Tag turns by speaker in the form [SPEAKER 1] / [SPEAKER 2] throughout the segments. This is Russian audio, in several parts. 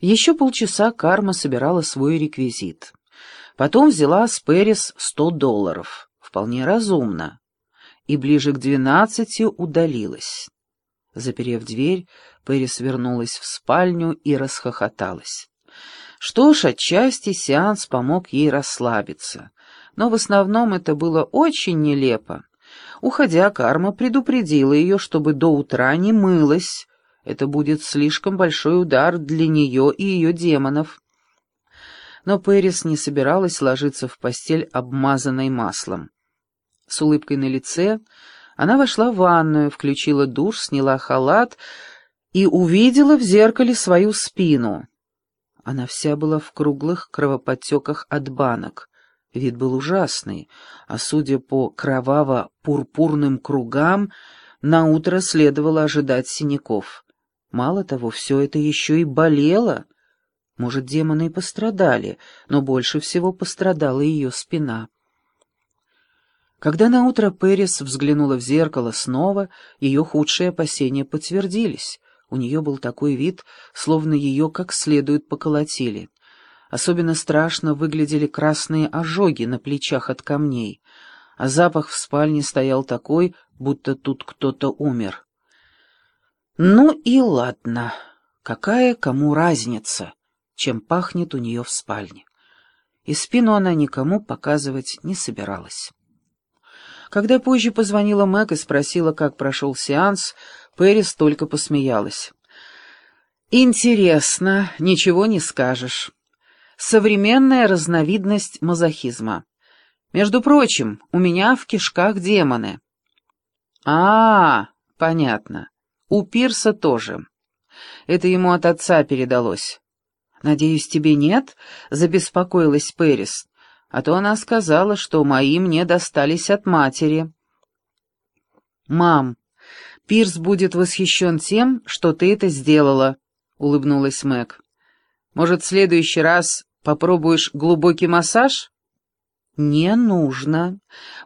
[SPEAKER 1] Еще полчаса Карма собирала свой реквизит. Потом взяла с Пэрис сто долларов. Вполне разумно. И ближе к двенадцати удалилась. Заперев дверь, Пэрис вернулась в спальню и расхохоталась. Что ж, отчасти сеанс помог ей расслабиться, но в основном это было очень нелепо. Уходя, Карма предупредила ее, чтобы до утра не мылась. Это будет слишком большой удар для нее и ее демонов. Но Пэрис не собиралась ложиться в постель, обмазанной маслом. С улыбкой на лице она вошла в ванную, включила душ, сняла халат и увидела в зеркале свою спину. Она вся была в круглых кровоподтеках от банок. Вид был ужасный, а судя по кроваво-пурпурным кругам, на утро следовало ожидать синяков. Мало того, все это еще и болело. Может, демоны и пострадали, но больше всего пострадала ее спина. Когда наутро Пэрис взглянула в зеркало снова, ее худшие опасения подтвердились. У нее был такой вид, словно ее как следует поколотили. Особенно страшно выглядели красные ожоги на плечах от камней, а запах в спальне стоял такой, будто тут кто-то умер. Ну и ладно, какая кому разница, чем пахнет у нее в спальне. И спину она никому показывать не собиралась. Когда позже позвонила Мэг и спросила, как прошел сеанс, Пэрис только посмеялась. «Интересно, ничего не скажешь. Современная разновидность мазохизма. Между прочим, у меня в кишках демоны». «А, понятно. У Пирса тоже. Это ему от отца передалось». «Надеюсь, тебе нет?» — забеспокоилась Пэрис а то она сказала, что мои мне достались от матери. «Мам, Пирс будет восхищен тем, что ты это сделала», — улыбнулась Мэг. «Может, в следующий раз попробуешь глубокий массаж?» «Не нужно.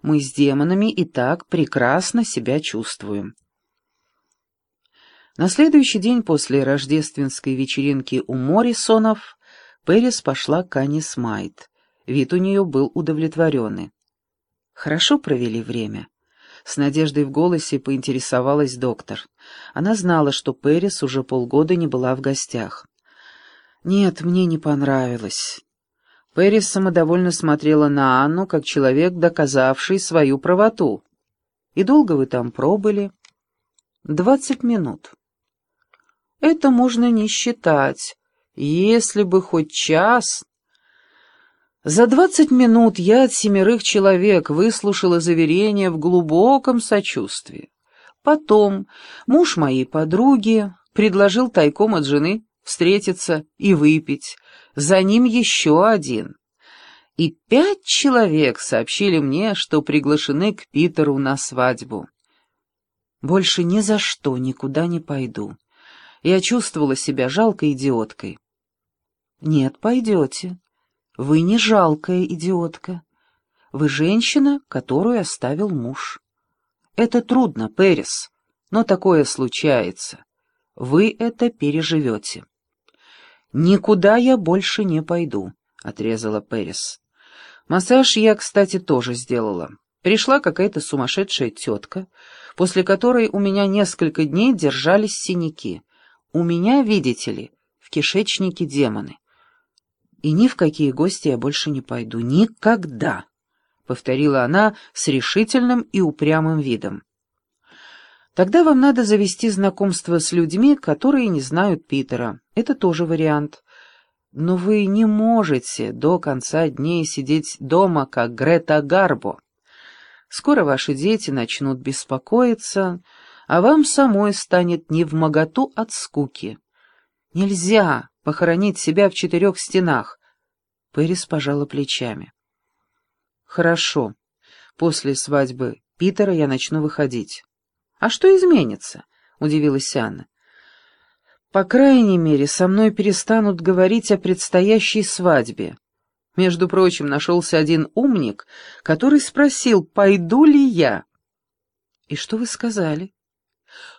[SPEAKER 1] Мы с демонами и так прекрасно себя чувствуем». На следующий день после рождественской вечеринки у Моррисонов Пэрис пошла к Ане Смайт. Вид у нее был удовлетворенный. «Хорошо провели время?» С надеждой в голосе поинтересовалась доктор. Она знала, что Пэрис уже полгода не была в гостях. «Нет, мне не понравилось». Пэрис самодовольно смотрела на Анну, как человек, доказавший свою правоту. «И долго вы там пробыли?» «Двадцать минут». «Это можно не считать. Если бы хоть час...» За двадцать минут я от семерых человек выслушала заверение в глубоком сочувствии. Потом муж моей подруги предложил тайком от жены встретиться и выпить. За ним еще один. И пять человек сообщили мне, что приглашены к Питеру на свадьбу. Больше ни за что никуда не пойду. Я чувствовала себя жалкой идиоткой. «Нет, пойдете», вы не жалкая идиотка. Вы женщина, которую оставил муж. Это трудно, Перес, но такое случается. Вы это переживете. «Никуда я больше не пойду», — отрезала Перес. «Массаж я, кстати, тоже сделала. Пришла какая-то сумасшедшая тетка, после которой у меня несколько дней держались синяки. У меня, видите ли, в кишечнике демоны и ни в какие гости я больше не пойду. Никогда!» — повторила она с решительным и упрямым видом. «Тогда вам надо завести знакомство с людьми, которые не знают Питера. Это тоже вариант. Но вы не можете до конца дней сидеть дома, как Грета Гарбо. Скоро ваши дети начнут беспокоиться, а вам самой станет невмоготу от скуки. Нельзя похоронить себя в четырех стенах. Пэрис пожала плечами. Хорошо. После свадьбы Питера я начну выходить. А что изменится? Удивилась Анна. По крайней мере, со мной перестанут говорить о предстоящей свадьбе. Между прочим, нашелся один умник, который спросил, пойду ли я. И что вы сказали?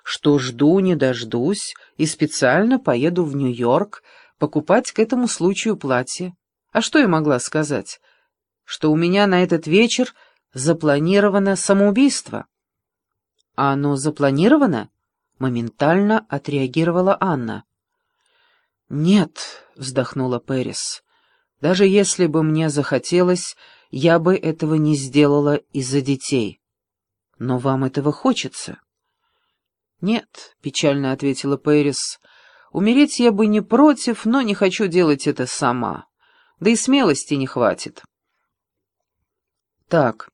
[SPEAKER 1] Что жду, не дождусь, и специально поеду в Нью-Йорк, покупать к этому случаю платье. А что я могла сказать? Что у меня на этот вечер запланировано самоубийство. А оно запланировано? Моментально отреагировала Анна. «Нет», — вздохнула Пэрис, — «даже если бы мне захотелось, я бы этого не сделала из-за детей. Но вам этого хочется?» «Нет», — печально ответила Пэрис, — «умереть я бы не против, но не хочу делать это сама. Да и смелости не хватит». «Так,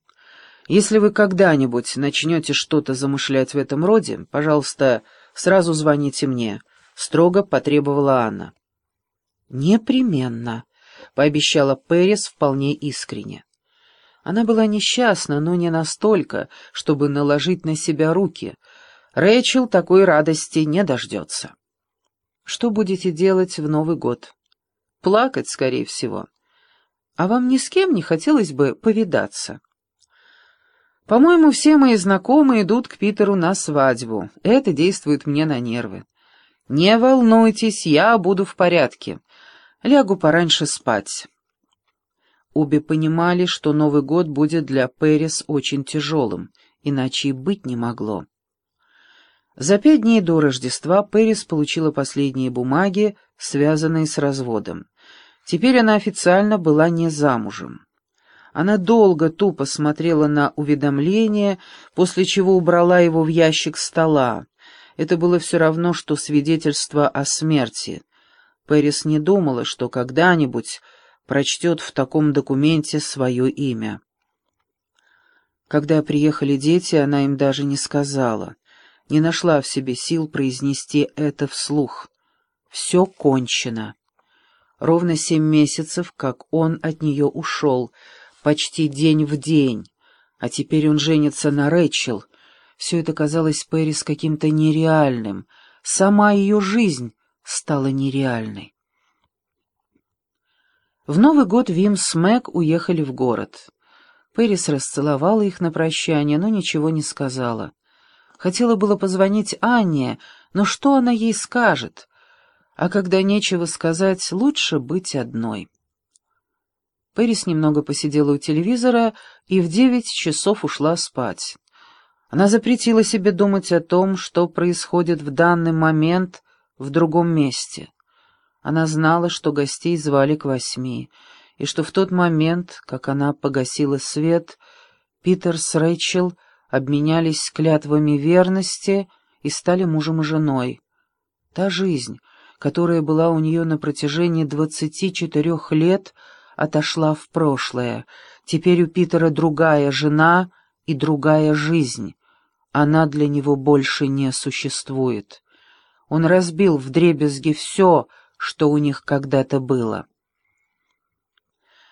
[SPEAKER 1] если вы когда-нибудь начнете что-то замышлять в этом роде, пожалуйста, сразу звоните мне», — строго потребовала Анна. «Непременно», — пообещала Пэрис вполне искренне. Она была несчастна, но не настолько, чтобы наложить на себя руки. Рэйчел такой радости не дождется. «Что будете делать в Новый год?» «Плакать, скорее всего. А вам ни с кем не хотелось бы повидаться?» По-моему, все мои знакомые идут к Питеру на свадьбу. Это действует мне на нервы. Не волнуйтесь, я буду в порядке. Лягу пораньше спать. Обе понимали, что Новый год будет для Пэрис очень тяжелым, иначе и быть не могло. За пять дней до Рождества Пэрис получила последние бумаги, связанные с разводом. Теперь она официально была не замужем. Она долго тупо смотрела на уведомление, после чего убрала его в ящик стола. Это было все равно, что свидетельство о смерти. Пэрис не думала, что когда-нибудь прочтет в таком документе свое имя. Когда приехали дети, она им даже не сказала, не нашла в себе сил произнести это вслух. Все кончено. Ровно семь месяцев, как он от нее ушел — почти день в день. А теперь он женится на Рэчел. Все это казалось Пэрис каким-то нереальным. Сама ее жизнь стала нереальной. В Новый год Вим с Мэг уехали в город. Пэрис расцеловала их на прощание, но ничего не сказала. Хотела было позвонить Анне, но что она ей скажет? А когда нечего сказать, лучше быть одной. Пэрис немного посидела у телевизора и в девять часов ушла спать. Она запретила себе думать о том, что происходит в данный момент в другом месте. Она знала, что гостей звали к восьми, и что в тот момент, как она погасила свет, Питер с Рэйчел обменялись клятвами верности и стали мужем и женой. Та жизнь, которая была у нее на протяжении двадцати четырех лет — отошла в прошлое. Теперь у Питера другая жена и другая жизнь. Она для него больше не существует. Он разбил вдребезги все, что у них когда-то было.